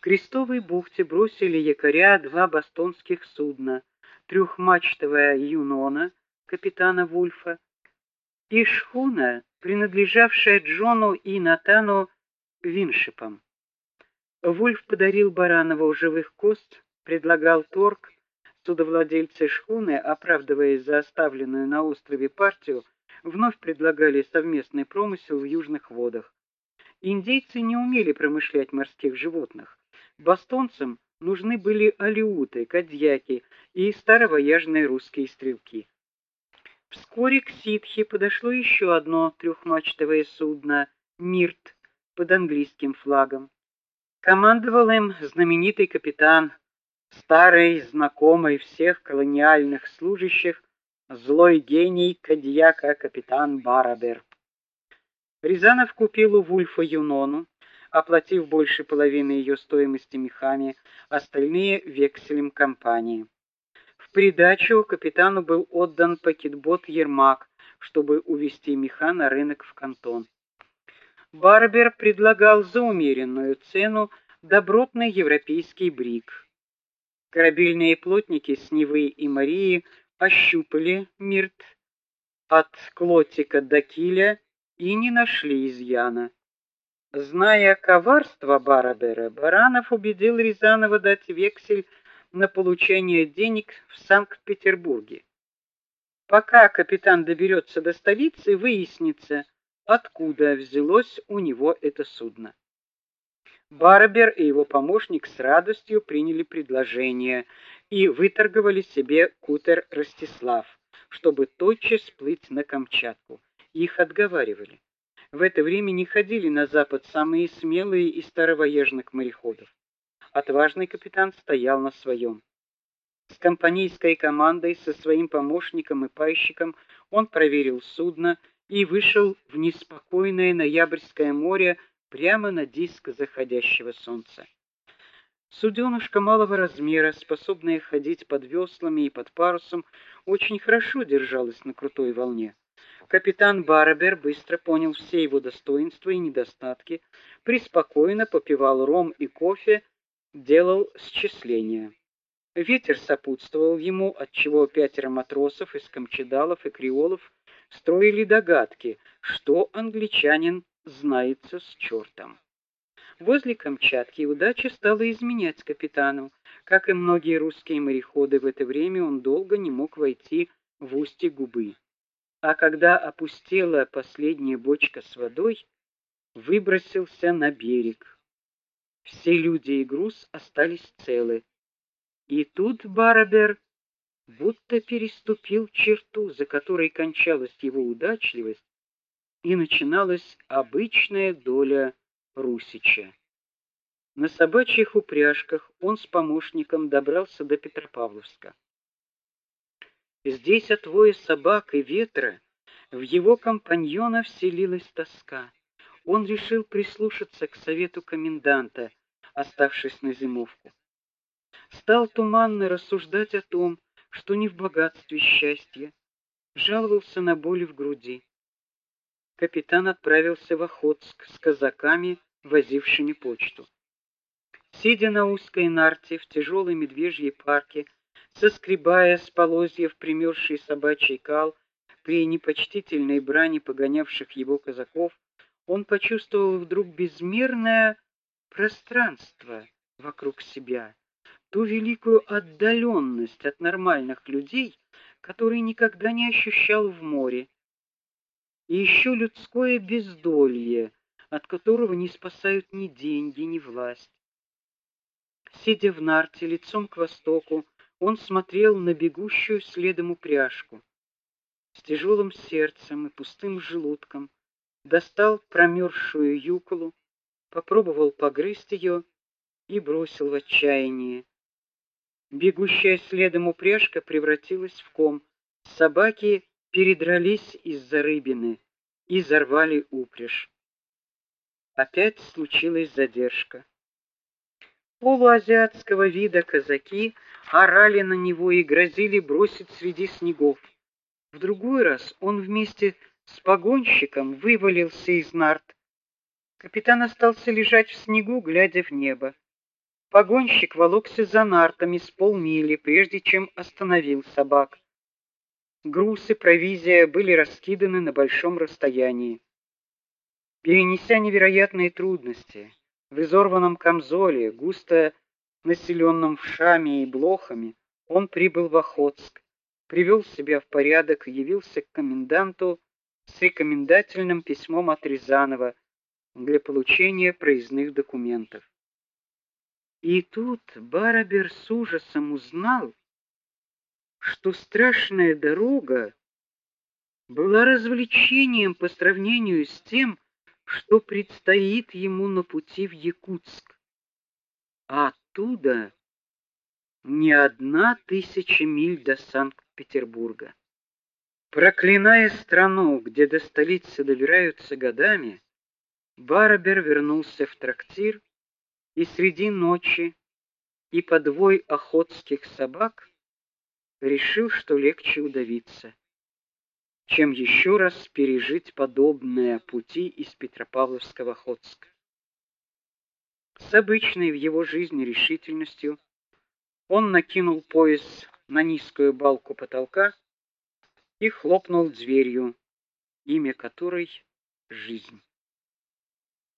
Крестовой бухте бросили якоря два бостонских судна: трехмачтовая Юнона капитана Вульфа и шхуна, принадлежавшая Джону и Натану Виншипам. Вульф подарил Баранову живых кост, предлагал торг. Судовладельцы шхуны, оправдываясь за оставленную на острове партию, вновь предлагали совместный промысел в южных водах. Индейцы не умели промышлять морских животных. Бостонцам нужны были алиуты, кадьяки и старовояжные русские стрелки. Вскоре к ситхе подошло еще одно трехмачтовое судно Мирт под английским флагом. Командовал им знаменитый капитан, старый знакомый всех колониальных служащих, злой гений Кадьяка капитан Барабер. Рязанов купил у Вульфа Юнону, оплатив больше половины ее стоимости мехами, остальные векселем компании. В придачу капитану был отдан пакетбот Ермак, чтобы увезти меха на рынок в Кантон. Барбер предлагал за умеренную цену добротный европейский брик. Корабельные плотники с Невы и Марии ощупали Мирт от Клотика до Киля и не нашли изъяна. Зная коварство Барабера, Баранов убедил Рязанова дать вексель на получение денег в Санкт-Петербурге. Пока капитан доберется до столицы, выяснится, откуда взялось у него это судно. Барбер и его помощник с радостью приняли предложение и выторговали себе кутер Ростислав, чтобы тотчас плыть на Камчатку. Их отговаривали. В это время не ходили на запад самые смелые из старовоежных мореходов. Отважный капитан стоял на своем. С компанейской командой со своим помощником и пайщиком он проверил судно и вышел в неспокойное ноябрьское море прямо на диск заходящего солнца. Суденышко малого размера, способное ходить под веслами и под парусом, очень хорошо держалось на крутой волне. Капитан Барбер быстро понял все его достоинства и недостатки, преспокойно попивал ром и кофе, делал счисления. Ветер сопутствовал ему, отчего пятеро матросов из камчедалов и креолов строили догадки, что англичанин знается с чертом. Возле Камчатки удача стала изменять капитану. Как и многие русские мореходы в это время, он долго не мог войти в устье губы. А когда опустела последняя бочка с водой, выбросился на берег. Все люди и груз остались целы. И тут Барабер будто переступил черту, за которой кончалась его удачливость, и начиналась обычная доля Русича. На собачьих упряжках он с помощником добрался до Петропавловска. Здесь от воя собак и ветра в его компаньона вселилась тоска. Он решил прислушаться к совету коменданта, оставшись на зимовку. Стал туманно рассуждать о том, что не в богатстве счастье, жаловался на боли в груди. Капитан отправился в Охотск с казаками, возившими почту. Сидя на узкой нарте в тяжелой медвежьей парке, соскребая с полозьев примерзший собачий кал, при непочтительной брани погонявших его казаков, он почувствовал вдруг безмерное пространство вокруг себя ту великую отдаленность от нормальных людей, которую никогда не ощущал в море, и еще людское бездолье, от которого не спасают ни деньги, ни власть. Сидя в нарте лицом к востоку, он смотрел на бегущую следом упряжку. С тяжелым сердцем и пустым желудком достал промерзшую юколу, попробовал погрызть ее и бросил в отчаянии. Бегущая следом упряжка превратилась в ком. Собаки передрались из-за рыбины и зарвали упряжь. Опять случилась задержка. Полуазиатского вида казаки орали на него и грозили бросить среди снегов. В другой раз он вместе с погонщиком вывалился из нарт. Капитан остался лежать в снегу, глядя в небо. Погонщик волокся за нартами с полмили, прежде чем остановил собак. Груз и провизия были раскиданы на большом расстоянии. Перенеся невероятные трудности в изорванном камзоле, густо населенном вшами и блохами, он прибыл в Охотск, привел себя в порядок явился к коменданту с рекомендательным письмом от Рязанова для получения проездных документов. И тут Барабер с ужасом узнал, что страшная дорога была развлечением по сравнению с тем, что предстоит ему на пути в Якутск. А оттуда не одна тысяча миль до Санкт-Петербурга. Проклиная страну, где до столицы добираются годами, Барабер вернулся в трактир и среди ночи и подвой охотских собак решил, что легче удавиться, чем еще раз пережить подобные пути из Петропавловска в. С обычной в его жизни решительностью он накинул пояс на низкую балку потолка и хлопнул дверью, имя которой жизнь.